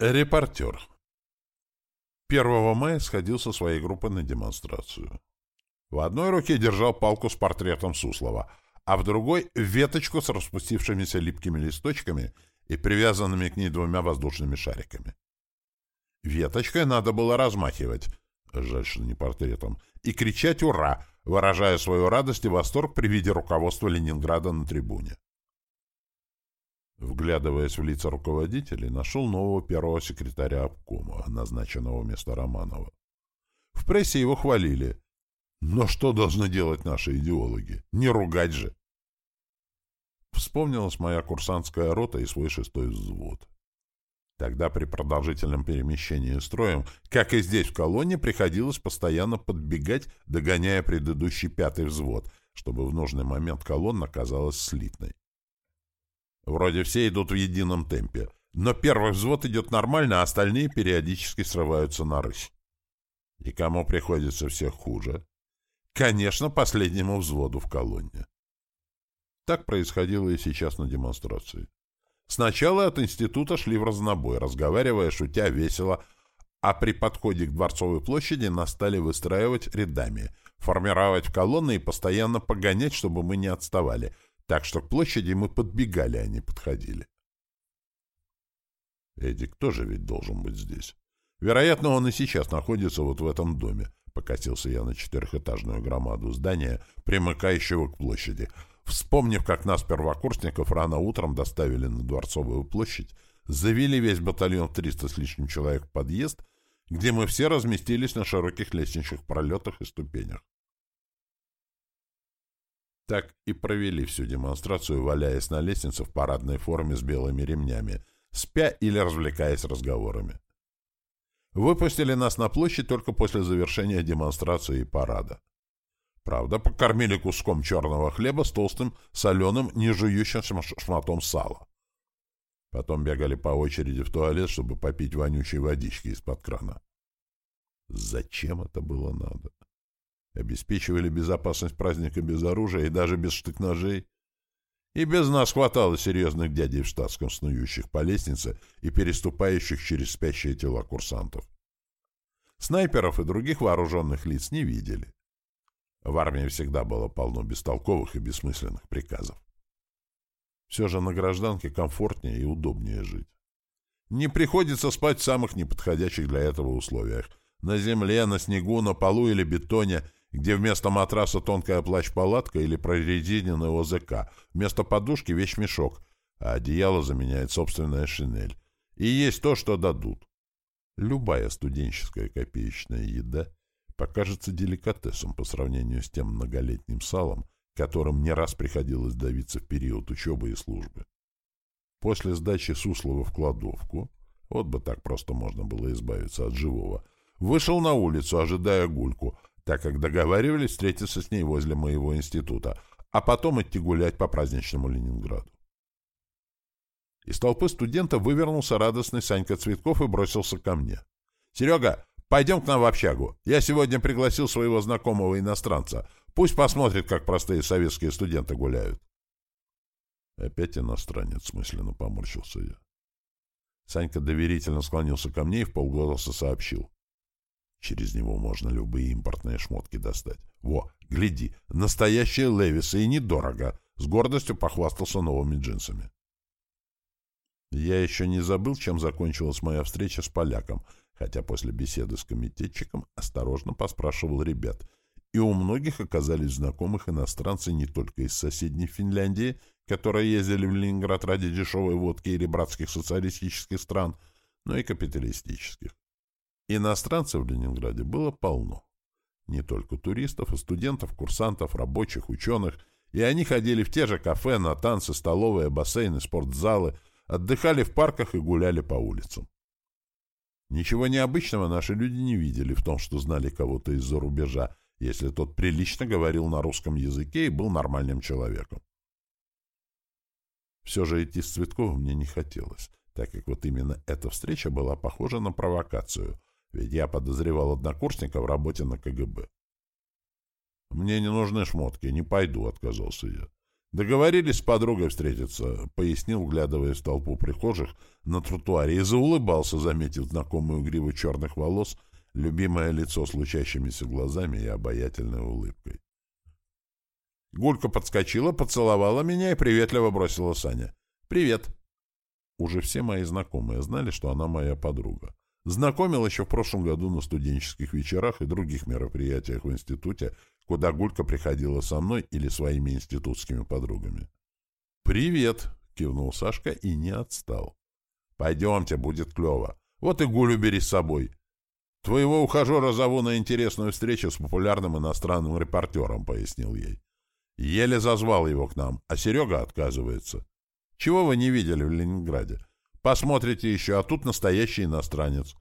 Репортер. 1 мая сходил со своей группой на демонстрацию. В одной руке держал палку с портретом Суслова, а в другой — веточку с распустившимися липкими листочками и привязанными к ней двумя воздушными шариками. Веточкой надо было размахивать, жаль, что не портретом, и кричать «Ура!», выражая свою радость и восторг при виде руководства Ленинграда на трибуне. Вглядываясь в лица руководителей, нашел нового первого секретаря обкома, назначенного вместо Романова. В прессе его хвалили. Но что должны делать наши идеологи? Не ругать же! Вспомнилась моя курсантская рота и свой шестой взвод. Тогда при продолжительном перемещении строем, как и здесь в колонне, приходилось постоянно подбегать, догоняя предыдущий пятый взвод, чтобы в нужный момент колонна казалась слитной. Вроде все идут в едином темпе. Но первый взвод идет нормально, а остальные периодически срываются на рысь. И кому приходится всех хуже? Конечно, последнему взводу в колонне. Так происходило и сейчас на демонстрации. Сначала от института шли в разнобой, разговаривая, шутя, весело, а при подходе к Дворцовой площади нас стали выстраивать рядами, формировать колонны и постоянно погонять, чтобы мы не отставали — так что к площади мы подбегали, а не подходили. Эдик тоже ведь должен быть здесь. Вероятно, он и сейчас находится вот в этом доме. Покатился я на четырехэтажную громаду здания, примыкающего к площади. Вспомнив, как нас, первокурсников, рано утром доставили на Дворцовую площадь, завели весь батальон в 300 с лишним человек в подъезд, где мы все разместились на широких лестничных пролетах и ступенях. Так и провели всю демонстрацию, валяясь на лестнице в парадной форме с белыми ремнями, спя или развлекаясь разговорами. Выпустили нас на площадь только после завершения демонстрации и парада. Правда, покормили куском черного хлеба с толстым, соленым, не жующим шматом сала. Потом бегали по очереди в туалет, чтобы попить вонючей водички из-под крана. Зачем это было надо? Обеспечивали безопасность праздника без оружия и даже без штык-ножей. И без нас хватало серьезных дядей в штатском, снующих по лестнице и переступающих через спящие тела курсантов. Снайперов и других вооруженных лиц не видели. В армии всегда было полно бестолковых и бессмысленных приказов. Все же на гражданке комфортнее и удобнее жить. Не приходится спать в самых неподходящих для этого условиях. На земле, на снегу, на полу или бетоне – где вместо матраса тонкая плащ-палатка или прорезиненный ОЗК, вместо подушки вещмешок, а одеяло заменяет собственная шинель. И есть то, что дадут. Любая студенческая копеечная еда покажется деликатесом по сравнению с тем многолетним салом, которым не раз приходилось давиться в период учебы и службы. После сдачи Суслова в кладовку, вот бы так просто можно было избавиться от живого, вышел на улицу, ожидая гульку, так как договаривались встретиться с ней возле моего института, а потом идти гулять по праздничному Ленинграду. Из толпы студентов вывернулся радостный Санька Цветков и бросился ко мне. «Серега, пойдем к нам в общагу. Я сегодня пригласил своего знакомого иностранца. Пусть посмотрит, как простые советские студенты гуляют». Опять иностранец, мысленно поморщился я. Санька доверительно склонился ко мне и в полголоса сообщил. Через него можно любые импортные шмотки достать. Во, гляди, настоящие Левисы и недорого. С гордостью похвастался новыми джинсами. Я еще не забыл, чем закончилась моя встреча с поляком, хотя после беседы с комитетчиком осторожно поспрашивал ребят. И у многих оказались знакомых иностранцы не только из соседней Финляндии, которые ездили в Ленинград ради дешевой водки или братских социалистических стран, но и капиталистических. Иностранцев в Ленинграде было полно. Не только туристов, и студентов, курсантов, рабочих, ученых. И они ходили в те же кафе, на танцы, столовые, бассейны, спортзалы, отдыхали в парках и гуляли по улицам. Ничего необычного наши люди не видели в том, что знали кого-то из-за рубежа, если тот прилично говорил на русском языке и был нормальным человеком. Все же идти с Цветковым мне не хотелось, так как вот именно эта встреча была похожа на провокацию, ведь я подозревал однокурсника в работе на КГБ. «Мне не нужны шмотки, не пойду», — отказался я. Договорились с подругой встретиться, пояснил, вглядывая в толпу прихожих на тротуаре, и заулыбался, заметив знакомую гриву черных волос, любимое лицо с лучащимися глазами и обаятельной улыбкой. Гулька подскочила, поцеловала меня и приветливо бросила Саня. «Привет!» Уже все мои знакомые знали, что она моя подруга. Знакомил еще в прошлом году на студенческих вечерах и других мероприятиях в институте, куда Гулька приходила со мной или своими институтскими подругами. «Привет!» — кивнул Сашка и не отстал. «Пойдемте, будет клево. Вот и Гулю бери с собой. Твоего ухажера зову на интересную встречу с популярным иностранным репортером», — пояснил ей. Еле зазвал его к нам, а Серега отказывается. Чего вы не видели в Ленинграде? Посмотрите еще, а тут настоящий иностранец.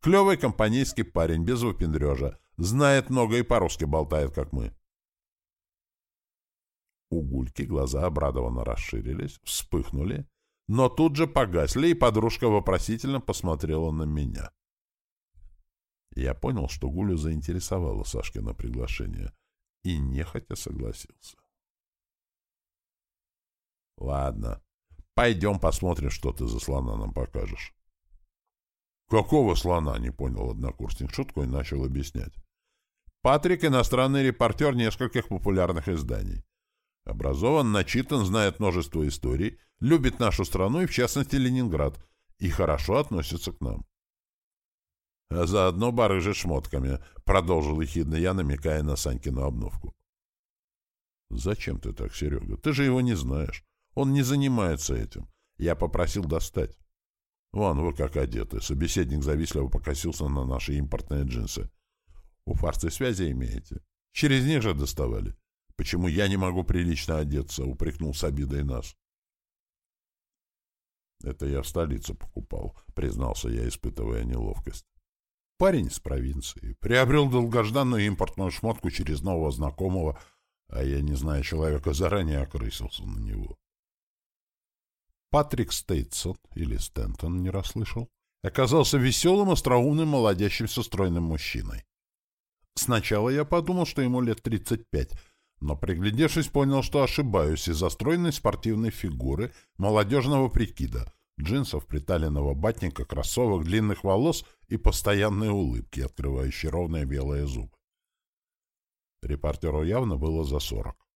Клевый компанейский парень, без выпендрежа. Знает много и по-русски болтает, как мы. У Гульки глаза обрадованно расширились, вспыхнули, но тут же погасли, и подружка вопросительно посмотрела на меня. Я понял, что Гулю заинтересовало Сашкино приглашение, и нехотя согласился. «Ладно, пойдем посмотрим, что ты за слона нам покажешь». «Какого слона?» — не понял однокурсник шутку и начал объяснять. Патрик — иностранный репортер нескольких популярных изданий. Образован, начитан, знает множество историй, любит нашу страну и, в частности, Ленинград, и хорошо относится к нам. — А заодно барыжит шмотками, — продолжил ехидно я, намекая на Санькину обновку. — Зачем ты так, Серега? Ты же его не знаешь. Он не занимается этим. Я попросил достать. Вон, вы как одеты. Собеседник завистливо покосился на наши импортные джинсы. У фарсы связи имеете? Через них же доставали. Почему я не могу прилично одеться? Упрекнул с обидой нас. Это я в столице покупал, признался я, испытывая неловкость. Парень из провинции. Приобрел долгожданную импортную шмотку через нового знакомого, а я, не знаю человека, заранее окрысился на него. Патрик Стейтсон, или Стентон, не расслышал, оказался веселым, остроумным, молодящимся стройным мужчиной. Сначала я подумал, что ему лет 35, но, приглядевшись, понял, что ошибаюсь из-за стройной спортивной фигуры, молодежного прикида, джинсов, приталенного батника, кроссовок, длинных волос и постоянной улыбки, открывающей ровные белые зубы. Репортеру явно было за сорок.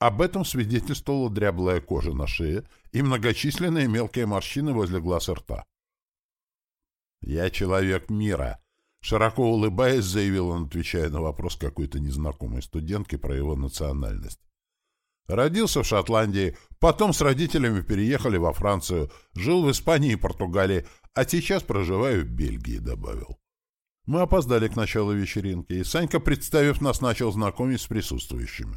Об этом свидетельствовала дряблая кожа на шее и многочисленные мелкие морщины возле глаз и рта. «Я человек мира», Широко улыбаясь, заявил он, отвечая на вопрос какой-то незнакомой студентки про его национальность. Родился в Шотландии, потом с родителями переехали во Францию, жил в Испании и Португалии, а сейчас проживаю в Бельгии, добавил. Мы опоздали к началу вечеринки, и Санька, представив нас, начал знакомить с присутствующими.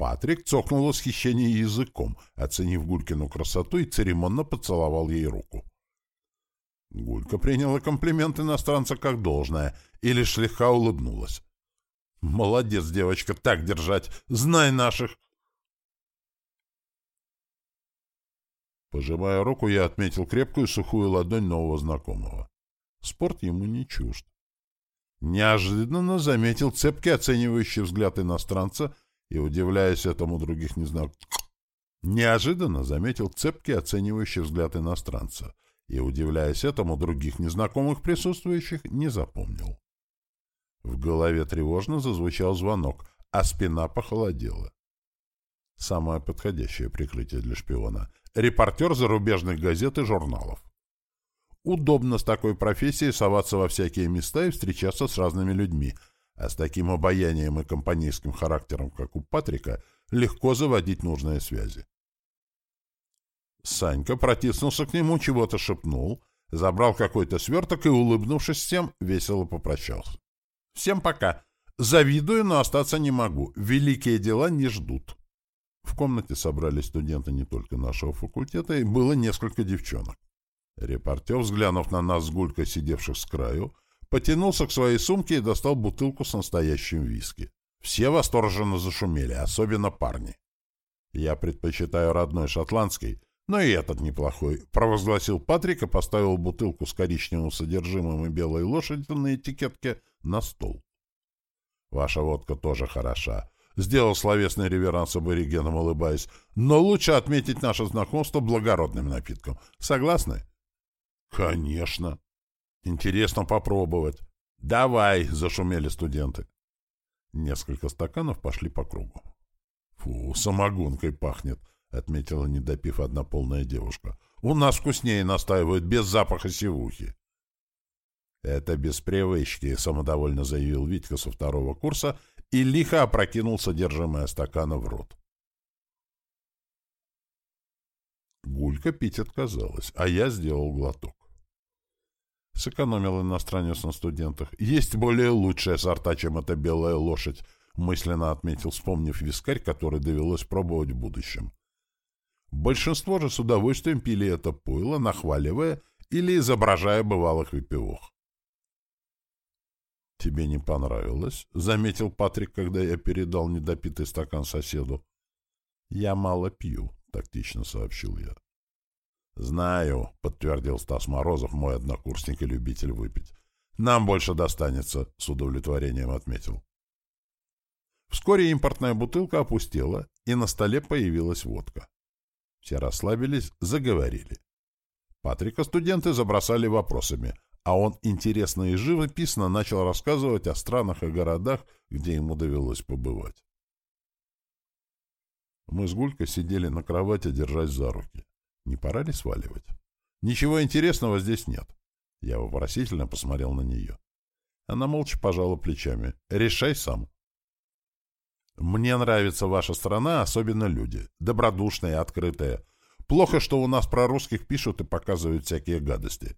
Патрик цокнул восхищение языком, оценив Гулькину красоту и церемонно поцеловал ей руку. Гулька приняла комплимент иностранца как должное и лишь слегка улыбнулась. «Молодец, девочка, так держать! Знай наших!» Пожимая руку, я отметил крепкую сухую ладонь нового знакомого. Спорт ему не чужд. Неожиданно заметил цепкий оценивающий взгляд иностранца и, удивляясь этому других незнакомых, неожиданно заметил цепкий оценивающий взгляд иностранца — и, удивляясь этому, других незнакомых присутствующих не запомнил. В голове тревожно зазвучал звонок, а спина похолодела. Самое подходящее прикрытие для шпиона. Репортер зарубежных газет и журналов. Удобно с такой профессией соваться во всякие места и встречаться с разными людьми, а с таким обаянием и компанейским характером, как у Патрика, легко заводить нужные связи. Санька протиснулся к нему, чего-то шепнул, забрал какой-то сверток и, улыбнувшись всем, весело попрощался. «Всем пока. Завидую, но остаться не могу. Великие дела не ждут». В комнате собрались студенты не только нашего факультета, и было несколько девчонок. Репортер, взглянув на нас с Гулькой, сидевших с краю, потянулся к своей сумке и достал бутылку с настоящим виски. Все восторженно зашумели, особенно парни. Я предпочитаю родной шотландский, но и этот неплохой, — провозгласил Патрик и поставил бутылку с коричневым содержимым и белой лошадью на этикетке на стол. — Ваша водка тоже хороша. Сделал словесный реверанс аборигенам, улыбаясь. Но лучше отметить наше знакомство благородным напитком. Согласны? Конечно. Интересно попробовать. Давай, зашумели студенты. Несколько стаканов пошли по кругу. Фу, самогонкой пахнет, отметила, не допив одна полная девушка. У нас вкуснее настаивают, без запаха сивухи. Это без привычки, самодовольно заявил Витька со второго курса и лихо опрокинул содержимое стакана в рот. Гулька пить отказалась, а я сделал глоток. Сэкономил иностранец на студентах. Есть более лучшая сорта, чем эта белая лошадь, мысленно отметил, вспомнив вискарь, который довелось пробовать в будущем. Большинство же с удовольствием пили это пойло, нахваливая или изображая бывалых выпивох. «Тебе не понравилось?» — заметил Патрик, когда я передал недопитый стакан соседу. «Я мало пью», — тактично сообщил я. «Знаю», — подтвердил Стас Морозов, мой однокурсник и любитель выпить. «Нам больше достанется», — с удовлетворением отметил. Вскоре импортная бутылка опустела, и на столе появилась водка. Все расслабились, заговорили. Патрика студенты забросали вопросами, а он интересно и живописно начал рассказывать о странах и городах, где ему довелось побывать. Мы с Гулькой сидели на кровати, держась за руки. Не пора ли сваливать? Ничего интересного здесь нет. Я вопросительно посмотрел на нее. Она молча пожала плечами. Решай сам. Мне нравится ваша страна, особенно люди. Добродушные, открытые. Плохо, что у нас про русских пишут и показывают всякие гадости.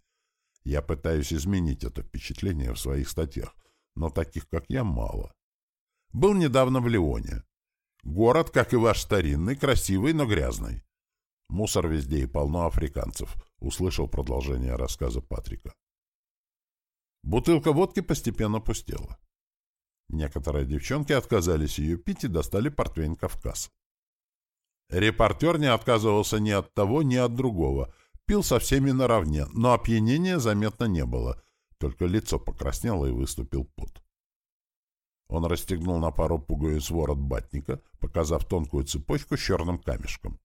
Я пытаюсь изменить это впечатление в своих статьях, но таких, как я, мало. Был недавно в Лионе. Город, как и ваш старинный, красивый, но грязный. Мусор везде и полно африканцев, услышал продолжение рассказа Патрика. Бутылка водки постепенно пустела. Некоторые девчонки отказались ее пить и достали портвейн «Кавказ». Репортер не отказывался ни от того, ни от другого, Пил со всеми наравне, но опьянения заметно не было, только лицо покраснело и выступил пот. Он расстегнул на пару пуговиц ворот батника, показав тонкую цепочку с черным камешком.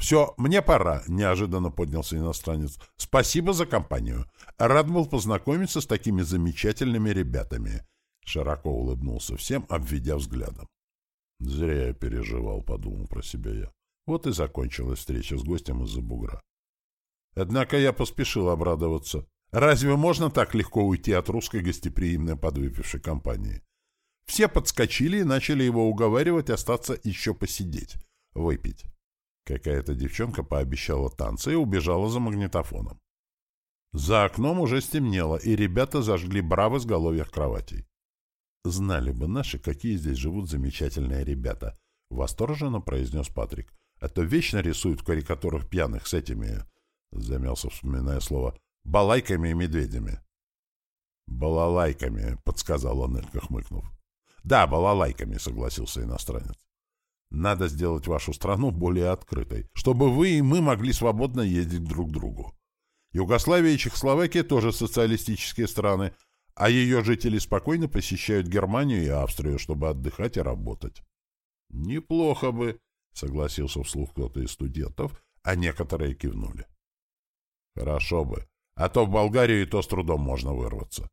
«Все, мне пора», — неожиданно поднялся иностранец. «Спасибо за компанию. Рад был познакомиться с такими замечательными ребятами». Широко улыбнулся всем, обведя взглядом. «Зря я переживал», — подумал про себя я. Вот и закончилась встреча с гостем из-за бугра. Однако я поспешил обрадоваться. Разве можно так легко уйти от русской гостеприимной подвыпившей компании? Все подскочили и начали его уговаривать остаться еще посидеть, выпить. Какая-то девчонка пообещала танцы и убежала за магнитофоном. За окном уже стемнело, и ребята зажгли браво с головьях кроватей. «Знали бы наши, какие здесь живут замечательные ребята», — восторженно произнес Патрик. А то вечно рисуют в карикатурах пьяных с этими, замялся, вспоминая слово, балайками и медведями. «Балалайками», — подсказал он, хмыкнув. «Да, балалайками», — согласился иностранец. «Надо сделать вашу страну более открытой, чтобы вы и мы могли свободно ездить друг к другу. Югославия и Чехословакия тоже социалистические страны, а ее жители спокойно посещают Германию и Австрию, чтобы отдыхать и работать». «Неплохо бы», — согласился вслух кто-то из студентов, а некоторые кивнули. «Хорошо бы. А то в Болгарию и то с трудом можно вырваться.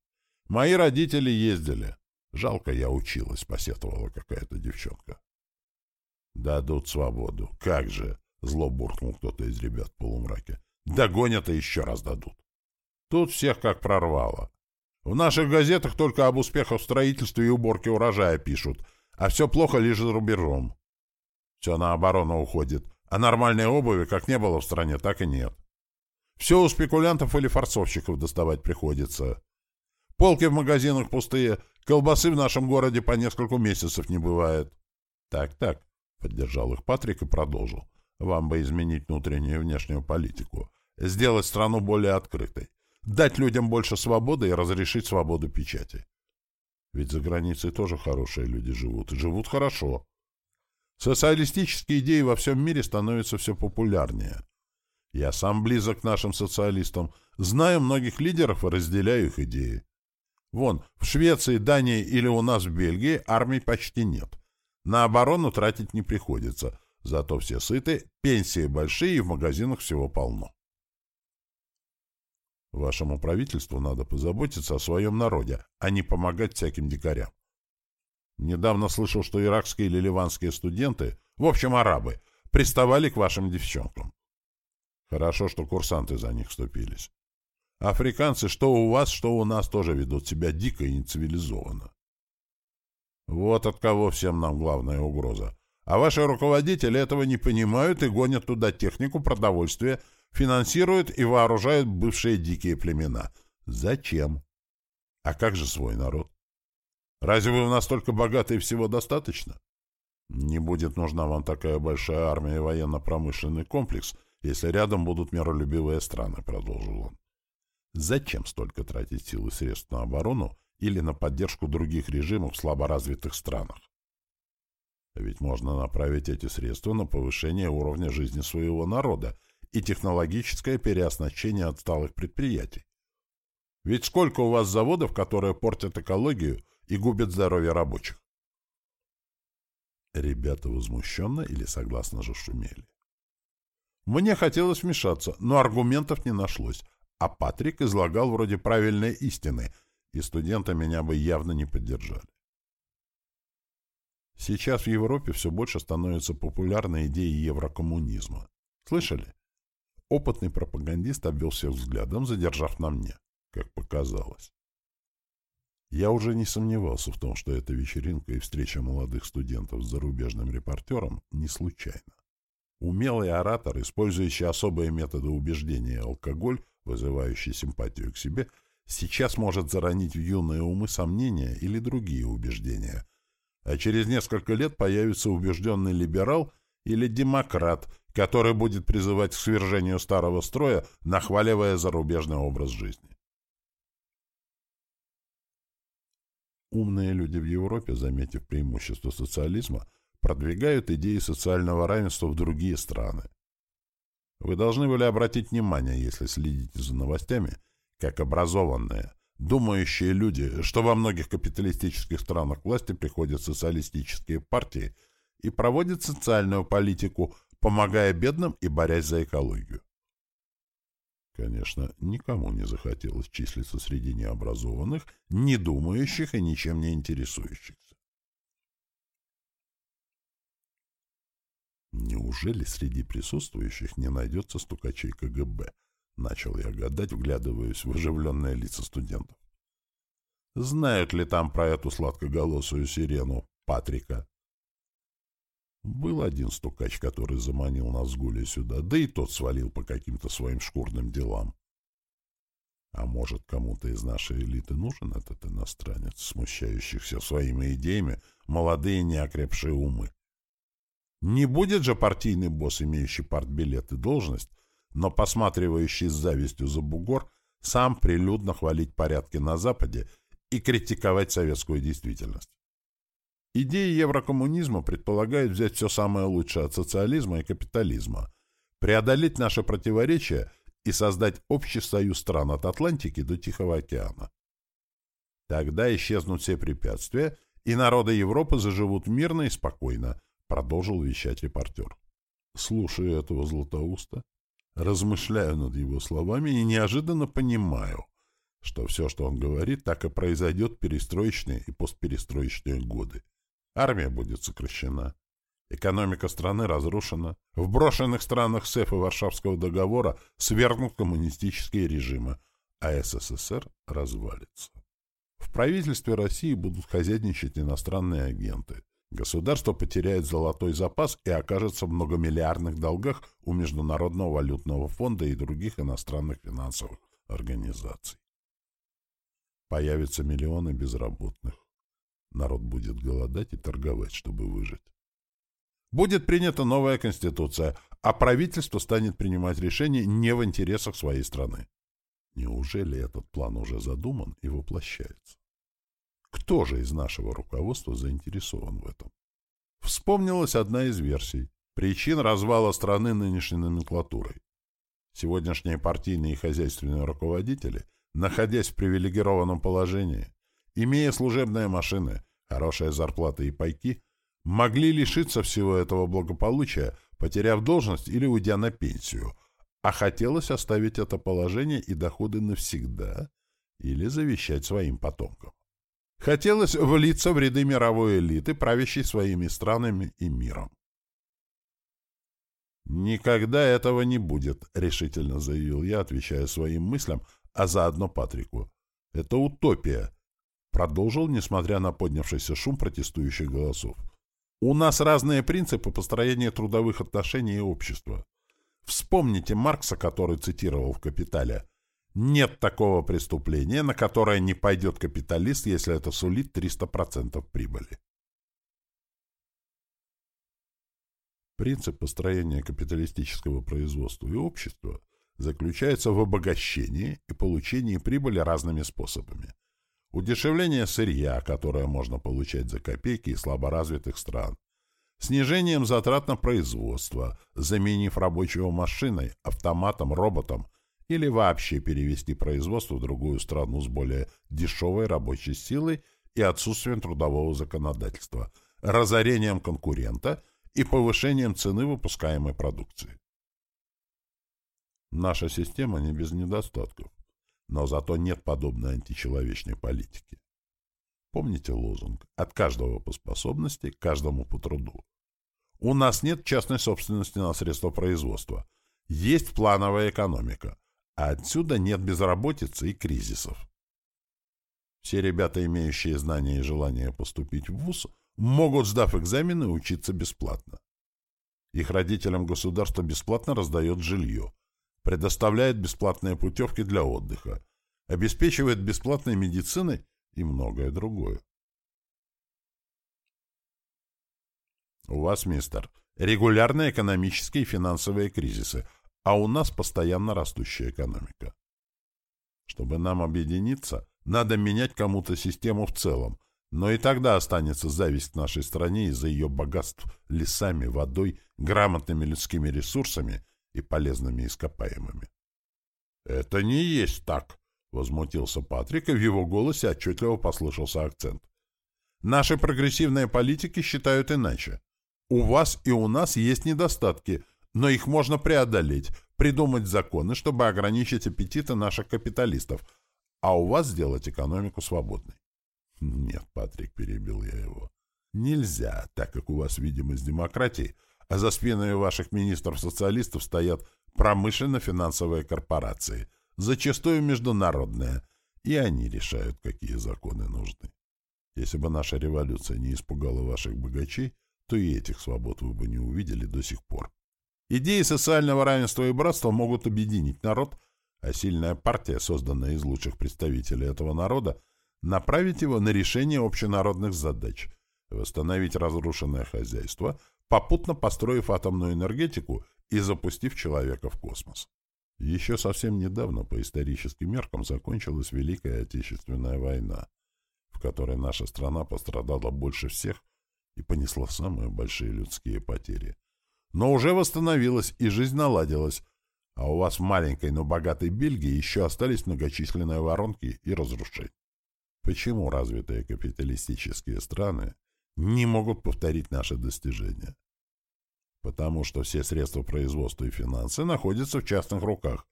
Мои родители ездили. Жалко, я училась», — посетовала какая-то девчонка. «Дадут свободу. Как же!» — зло буркнул кто-то из ребят в полумраке. «Догонят и еще раз дадут. Тут всех как прорвало. В наших газетах только об успехах в строительстве и уборке урожая пишут, а все плохо лишь за рубежом. Все на оборону уходит. А нормальной обуви как не было в стране, так и нет. Все у спекулянтов или форцовщиков доставать приходится. Полки в магазинах пустые, колбасы в нашем городе по нескольку месяцев не бывает. Так-так, поддержал их Патрик и продолжил. Вам бы изменить внутреннюю и внешнюю политику, сделать страну более открытой, дать людям больше свободы и разрешить свободу печати. Ведь за границей тоже хорошие люди живут, и живут хорошо. Социалистические идеи во всем мире становятся все популярнее. Я сам близок к нашим социалистам, знаю многих лидеров и разделяю их идеи. Вон, в Швеции, Дании или у нас в Бельгии армий почти нет. На оборону тратить не приходится, зато все сыты, пенсии большие и в магазинах всего полно. Вашему правительству надо позаботиться о своем народе, а не помогать всяким дикарям. Недавно слышал, что иракские или ливанские студенты, в общем, арабы, приставали к вашим девчонкам. Хорошо, что курсанты за них вступились. Африканцы, что у вас, что у нас, тоже ведут себя дико и нецивилизованно. Вот от кого всем нам главная угроза. А ваши руководители этого не понимают и гонят туда технику, продовольствие, финансируют и вооружают бывшие дикие племена. Зачем? А как же свой народ? Разве вы настолько богаты и всего достаточно? Не будет нужна вам такая большая армия и военно-промышленный комплекс, если рядом будут миролюбивые страны, — продолжил он. Зачем столько тратить сил и средств на оборону или на поддержку других режимов в слаборазвитых странах? Ведь можно направить эти средства на повышение уровня жизни своего народа и технологическое переоснащение отсталых предприятий. Ведь сколько у вас заводов, которые портят экологию и губят здоровье рабочих? Ребята возмущенно или согласно же шумели. Мне хотелось вмешаться, но аргументов не нашлось, а Патрик излагал вроде правильные истины, и студенты меня бы явно не поддержали. Сейчас в Европе все больше становится популярной идеей еврокоммунизма. Слышали? Опытный пропагандист обвел всех взглядом, задержав на мне, как показалось. Я уже не сомневался в том, что эта вечеринка и встреча молодых студентов с зарубежным репортером не случайна. Умелый оратор, использующий особые методы убеждения и алкоголь, вызывающий симпатию к себе, сейчас может заронить в юные умы сомнения или другие убеждения, а через несколько лет появится убежденный либерал или демократ, который будет призывать к свержению старого строя, нахваливая зарубежный образ жизни. Умные люди в Европе, заметив преимущество социализма, продвигают идеи социального равенства в другие страны. Вы должны были обратить внимание, если следите за новостями, как образованные, думающие люди, что во многих капиталистических странах власти приходят социалистические партии и проводят социальную политику, помогая бедным и борясь за экологию. Конечно, никому не захотелось числиться среди необразованных, не думающих и ничем не интересующихся. Неужели среди присутствующих не найдется стукачей КГБ? Начал я гадать, вглядываясь в оживленные лица студентов. Знают ли там про эту сладкоголосую сирену Патрика? Был один стукач, который заманил нас с Гулей сюда, да и тот свалил по каким-то своим шкурным делам. А может, кому-то из нашей элиты нужен этот иностранец, смущающихся своими идеями, молодые неокрепшие умы? Не будет же партийный босс, имеющий партбилет и должность, но посматривающий с завистью за бугор, сам прилюдно хвалить порядки на Западе и критиковать советскую действительность. Идеи еврокоммунизма предполагают взять все самое лучшее от социализма и капитализма, преодолеть наши противоречия и создать общий союз стран от Атлантики до Тихого океана. Тогда исчезнут все препятствия, и народы Европы заживут мирно и спокойно, продолжил вещать репортер. Слушаю этого Златоуста, размышляю над его словами и неожиданно понимаю, что все, что он говорит, так и произойдет в перестроечные и постперестроечные годы. Армия будет сокращена. Экономика страны разрушена. В брошенных странах СЭФ и Варшавского договора свергнут коммунистические режимы, а СССР развалится. В правительстве России будут хозяйничать иностранные агенты. Государство потеряет золотой запас и окажется в многомиллиардных долгах у Международного валютного фонда и других иностранных финансовых организаций. Появятся миллионы безработных. Народ будет голодать и торговать, чтобы выжить. Будет принята новая конституция, а правительство станет принимать решения не в интересах своей страны. Неужели этот план уже задуман и воплощается? Кто же из нашего руководства заинтересован в этом? Вспомнилась одна из версий. Причин развала страны нынешней номенклатурой. Сегодняшние партийные и хозяйственные руководители, находясь в привилегированном положении, имея служебные машины, хорошие зарплаты и пайки, могли лишиться всего этого благополучия, потеряв должность или уйдя на пенсию, а хотелось оставить это положение и доходы навсегда или завещать своим потомкам. Хотелось влиться в ряды мировой элиты, правящей своими странами и миром. «Никогда этого не будет», — решительно заявил я, отвечая своим мыслям, а заодно Патрику. «Это утопия», — продолжил, несмотря на поднявшийся шум протестующих голосов. «У нас разные принципы построения трудовых отношений и общества. Вспомните Маркса, который цитировал в «Капитале». Нет такого преступления, на которое не пойдет капиталист, если это сулит 300% прибыли. Принцип построения капиталистического производства и общества заключается в обогащении и получении прибыли разными способами. Удешевление сырья, которое можно получать за копейки из слаборазвитых стран. Снижением затрат на производство, заменив рабочего машиной, автоматом, роботом или вообще перевести производство в другую страну с более дешевой рабочей силой и отсутствием трудового законодательства, разорением конкурента и повышением цены выпускаемой продукции. Наша система не без недостатков, но зато нет подобной античеловечной политики. Помните лозунг «От каждого по способности, каждому по труду». У нас нет частной собственности на средства производства. Есть плановая экономика, а отсюда нет безработицы и кризисов. Все ребята, имеющие знания и желание поступить в ВУЗ, могут, сдав экзамены, учиться бесплатно. Их родителям государство бесплатно раздает жилье, предоставляет бесплатные путевки для отдыха, обеспечивает бесплатной медициной и многое другое. У вас, мистер, регулярные экономические и финансовые кризисы, а у нас постоянно растущая экономика. Чтобы нам объединиться, надо менять кому-то систему в целом, но и тогда останется зависть к нашей стране из-за ее богатств лесами, водой, грамотными людскими ресурсами и полезными ископаемыми. «Это не есть так!» — возмутился Патрик, и в его голосе отчетливо послышался акцент. «Наши прогрессивные политики считают иначе. У вас и у нас есть недостатки — но их можно преодолеть, придумать законы, чтобы ограничить аппетиты наших капиталистов, а у вас сделать экономику свободной. Нет, Патрик, перебил я его. Нельзя, так как у вас видимость демократии, а за спинами ваших министров-социалистов стоят промышленно-финансовые корпорации, зачастую международные, и они решают, какие законы нужны. Если бы наша революция не испугала ваших богачей, то и этих свобод вы бы не увидели до сих пор. Идеи социального равенства и братства могут объединить народ, а сильная партия, созданная из лучших представителей этого народа, направить его на решение общенародных задач, восстановить разрушенное хозяйство, попутно построив атомную энергетику и запустив человека в космос. Еще совсем недавно по историческим меркам закончилась Великая Отечественная война, в которой наша страна пострадала больше всех и понесла самые большие людские потери – но уже восстановилась и жизнь наладилась, а у вас в маленькой, но богатой Бельгии еще остались многочисленные воронки и разрушения. Почему развитые капиталистические страны не могут повторить наши достижения? Потому что все средства производства и финансы находятся в частных руках,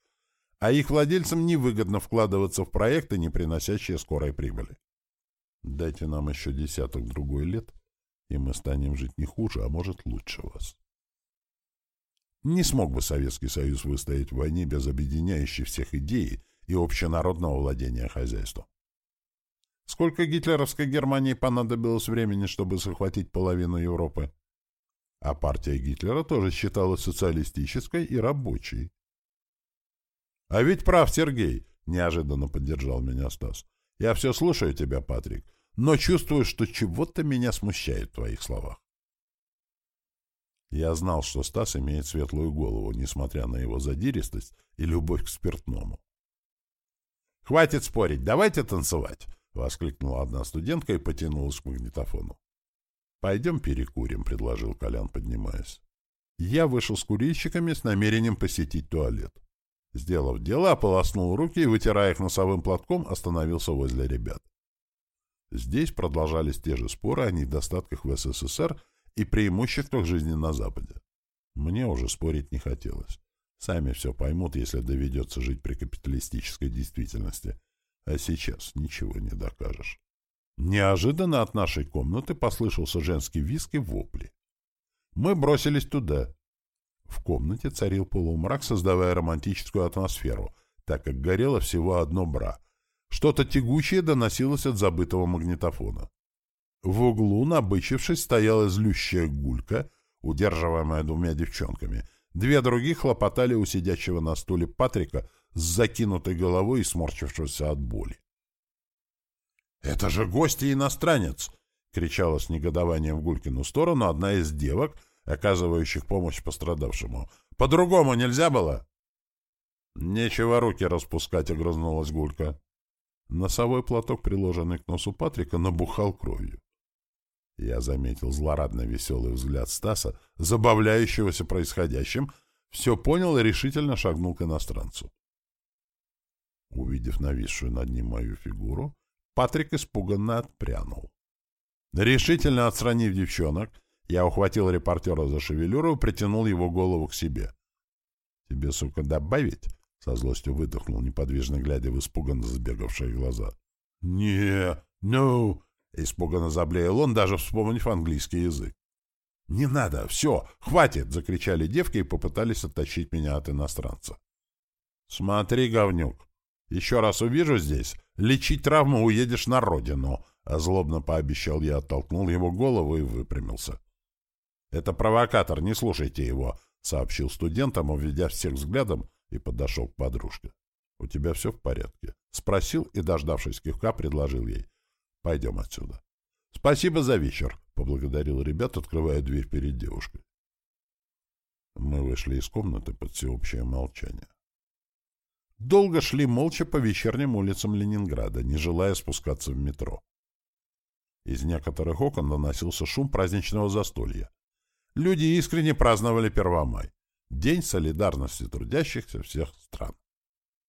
а их владельцам невыгодно вкладываться в проекты, не приносящие скорой прибыли. Дайте нам еще десяток-другой лет, и мы станем жить не хуже, а может лучше вас. Не смог бы Советский Союз выстоять в войне без объединяющей всех идеи и общенародного владения хозяйством. Сколько гитлеровской Германии понадобилось времени, чтобы захватить половину Европы? А партия Гитлера тоже считалась социалистической и рабочей. «А ведь прав Сергей!» — неожиданно поддержал меня Стас. «Я все слушаю тебя, Патрик, но чувствую, что чего-то меня смущает в твоих словах. Я знал, что Стас имеет светлую голову, несмотря на его задиристость и любовь к спиртному. «Хватит спорить, давайте танцевать!» — воскликнула одна студентка и потянулась к магнитофону. «Пойдем перекурим», — предложил Колян, поднимаясь. Я вышел с курильщиками с намерением посетить туалет. Сделав дело, ополоснул руки и, вытирая их носовым платком, остановился возле ребят. Здесь продолжались те же споры о недостатках в СССР и преимуществах жизни на Западе. Мне уже спорить не хотелось. Сами все поймут, если доведется жить при капиталистической действительности. А сейчас ничего не докажешь. Неожиданно от нашей комнаты послышался женский визг и вопли. Мы бросились туда. В комнате царил полумрак, создавая романтическую атмосферу, так как горело всего одно бра. Что-то тягучее доносилось от забытого магнитофона. В углу, набычившись, стояла злющая гулька, удерживаемая двумя девчонками. Две других хлопотали у сидящего на стуле Патрика с закинутой головой и сморчившегося от боли. «Это же гость и иностранец!» — кричала с негодованием в Гулькину сторону одна из девок, оказывающих помощь пострадавшему. «По-другому нельзя было?» «Нечего руки распускать», — огрызнулась Гулька. Носовой платок, приложенный к носу Патрика, набухал кровью. Я заметил злорадно веселый взгляд Стаса, забавляющегося происходящим, все понял и решительно шагнул к иностранцу. Увидев нависшую над ним мою фигуру, Патрик испуганно отпрянул. Решительно отстранив девчонок, я ухватил репортера за шевелюру и притянул его голову к себе. — Тебе, сука, добавить? — со злостью выдохнул, неподвижно глядя в испуганно забегавшие глаза. — Не, no! — испуганно заблеял он, даже вспомнив английский язык. — Не надо, все, хватит! — закричали девки и попытались оттащить меня от иностранца. — Смотри, говнюк, еще раз увижу здесь, лечить травму уедешь на родину, — а злобно пообещал я, оттолкнул его голову и выпрямился. «Это провокатор, не слушайте его», — сообщил студентам, уведя всех взглядом, и подошел к подружке. «У тебя все в порядке?» — спросил и, дождавшись кивка, предложил ей. «Пойдем отсюда». «Спасибо за вечер», — поблагодарил ребят, открывая дверь перед девушкой. Мы вышли из комнаты под всеобщее молчание. Долго шли молча по вечерним улицам Ленинграда, не желая спускаться в метро. Из некоторых окон доносился шум праздничного застолья. Люди искренне праздновали Первомай, День солидарности трудящихся всех стран.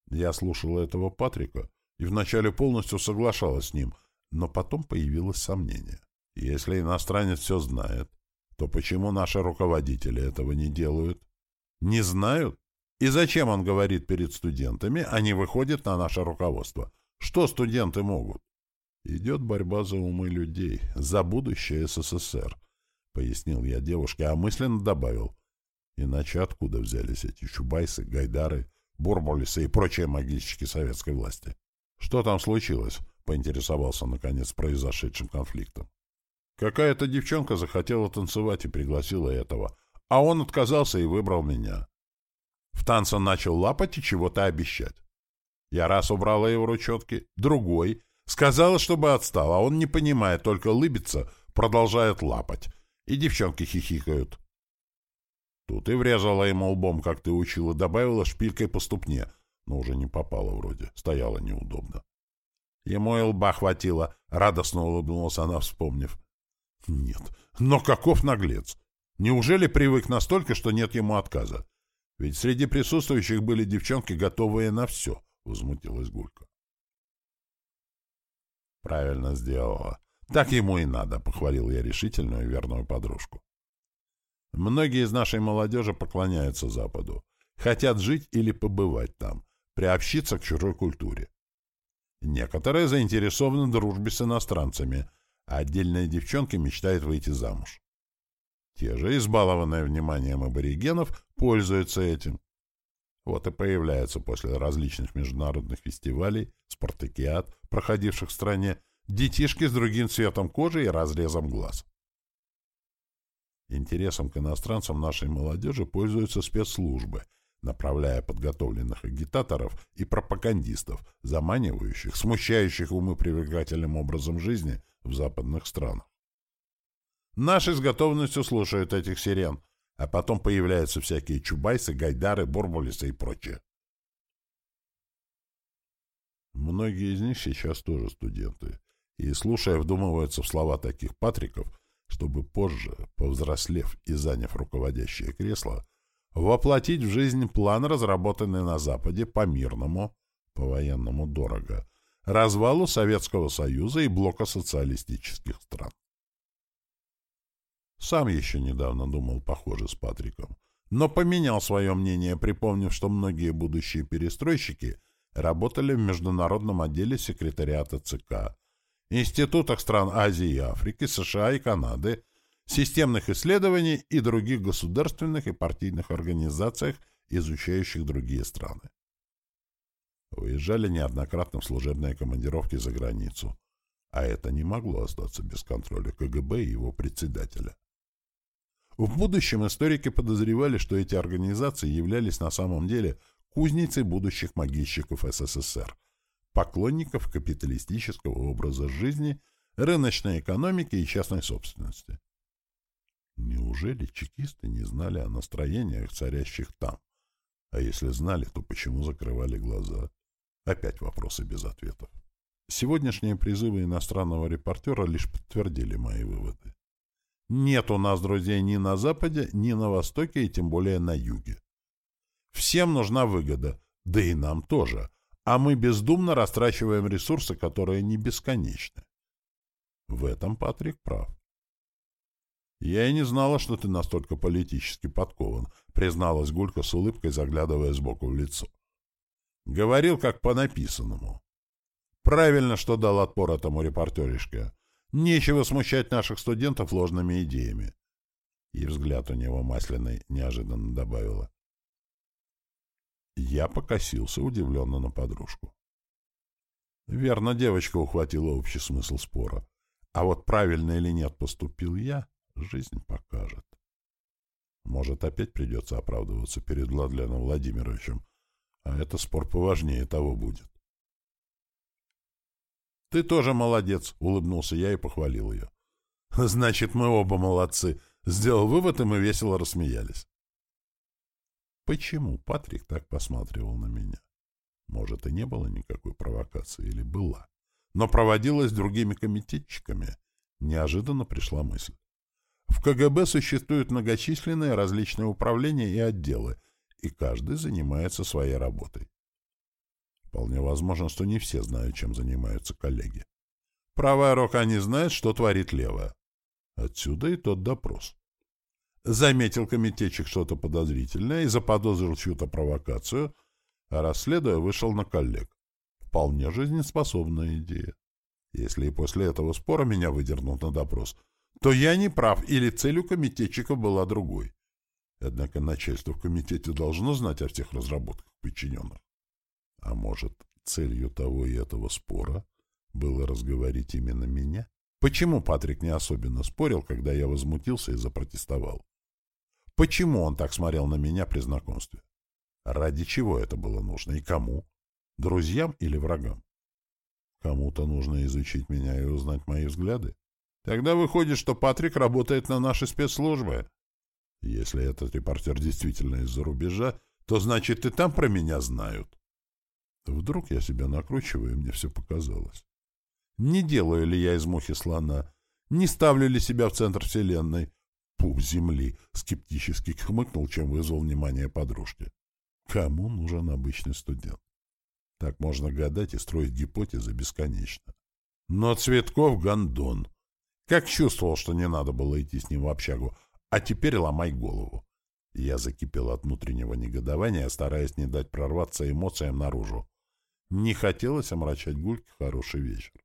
Я слушала этого Патрика и вначале полностью соглашалась с ним, но потом появилось сомнение. Если иностранец все знает, то почему наши руководители этого не делают? Не знают? И зачем он говорит перед студентами, а не выходит на наше руководство? Что студенты могут? Идет борьба за умы людей, за будущее СССР, пояснил я девушке, а мысленно добавил. Иначе откуда взялись эти чубайсы, гайдары, бурбулисы и прочие магички советской власти? Что там случилось? Поинтересовался, наконец, произошедшим конфликтом. Какая-то девчонка захотела танцевать и пригласила этого, а он отказался и выбрал меня. В танце начал лапать и чего-то обещать. Я раз убрала его ручетки, другой. Сказала, чтобы отстал, а он не понимает, только лыбится, продолжает лапать. И девчонки хихикают. Тут и врезала ему лбом, как ты учила, добавила шпилькой по ступне, но уже не попала вроде, стояла неудобно. Ему и лба хватило, радостно улыбнулась она, вспомнив. Нет, но каков наглец! Неужели привык настолько, что нет ему отказа? Ведь среди присутствующих были девчонки, готовые на все, — возмутилась Гулька. Правильно сделала. Так ему и надо, — похвалил я решительную и верную подружку. Многие из нашей молодежи поклоняются Западу, хотят жить или побывать там, приобщиться к чужой культуре. Некоторые заинтересованы в дружбе с иностранцами, а отдельные девчонки мечтают выйти замуж. Те же, избалованные вниманием аборигенов, пользуются этим. Вот и появляются после различных международных фестивалей, спартакиад, проходивших в стране, детишки с другим цветом кожи и разрезом глаз. Интересом к иностранцам нашей молодежи пользуются спецслужбы, направляя подготовленных агитаторов и пропагандистов, заманивающих, смущающих умы привлекательным образом жизни в западных странах. Наши с готовностью слушают этих сирен, а потом появляются всякие чубайсы, гайдары, борбулисы и прочее. Многие из них сейчас тоже студенты, и, слушая, вдумываются в слова таких патриков, чтобы позже, повзрослев и заняв руководящее кресло, воплотить в жизнь план, разработанный на Западе по-мирному, по-военному дорого, развалу Советского Союза и блока социалистических стран. Сам еще недавно думал похоже с Патриком, но поменял свое мнение, припомнив, что многие будущие перестройщики работали в международном отделе секретариата ЦК, институтах стран Азии и Африки, США и Канады, системных исследований и других государственных и партийных организациях, изучающих другие страны. Уезжали неоднократно в служебные командировки за границу, а это не могло остаться без контроля КГБ и его председателя. В будущем историки подозревали, что эти организации являлись на самом деле кузницей будущих могильщиков СССР, поклонников капиталистического образа жизни, рыночной экономики и частной собственности. Неужели чекисты не знали о настроениях, царящих там? А если знали, то почему закрывали глаза? Опять вопросы без ответов. Сегодняшние призывы иностранного репортера лишь подтвердили мои выводы. Нет у нас друзей ни на Западе, ни на Востоке, и тем более на Юге. Всем нужна выгода, да и нам тоже, а мы бездумно растрачиваем ресурсы, которые не бесконечны. В этом Патрик прав. «Я и не знала, что ты настолько политически подкован», — призналась Гулька с улыбкой, заглядывая сбоку в лицо. «Говорил, как по написанному. Правильно, что дал отпор этому репортеришке. Нечего смущать наших студентов ложными идеями». И взгляд у него масляный неожиданно добавила. Я покосился удивленно на подружку. Верно, девочка ухватила общий смысл спора. А вот правильно или нет поступил я, Жизнь покажет. Может, опять придется оправдываться перед Владленом Владимировичем, а это спор поважнее того будет. «Ты тоже молодец», — улыбнулся я и похвалил ее. «Значит, мы оба молодцы», — сделал вывод, и мы весело рассмеялись. Почему Патрик так посматривал на меня? Может, и не было никакой провокации, или была, но проводилась другими комитетчиками. Неожиданно пришла мысль. В КГБ существуют многочисленные различные управления и отделы, и каждый занимается своей работой. Вполне возможно, что не все знают, чем занимаются коллеги. Правая рука не знает, что творит левая. Отсюда и тот допрос. Заметил комитетчик что-то подозрительное и заподозрил чью-то провокацию, а расследуя, вышел на коллег. Вполне жизнеспособная идея. Если и после этого спора меня выдернут на допрос — то я не прав, или цель у комитетчика была другой. Однако начальство в комитете должно знать о всех разработках подчиненных. А может, целью того и этого спора было разговорить именно меня? Почему Патрик не особенно спорил, когда я возмутился и запротестовал? Почему он так смотрел на меня при знакомстве? Ради чего это было нужно и кому? Друзьям или врагам? Кому-то нужно изучить меня и узнать мои взгляды? Тогда выходит, что Патрик работает на наши спецслужбы. Если этот репортер действительно из-за рубежа, то значит и там про меня знают. Вдруг я себя накручиваю, и мне все показалось. Не делаю ли я из мухи слона? Не ставлю ли себя в центр вселенной? Пух земли! Скептически хмыкнул, чем вызвал внимание подружки. Кому нужен обычный студент? Так можно гадать и строить гипотезы бесконечно. Но Цветков — гондон. Как чувствовал, что не надо было идти с ним в общагу, а теперь ломай голову. Я закипел от внутреннего негодования, стараясь не дать прорваться эмоциям наружу. Не хотелось омрачать Гульке хороший вечер.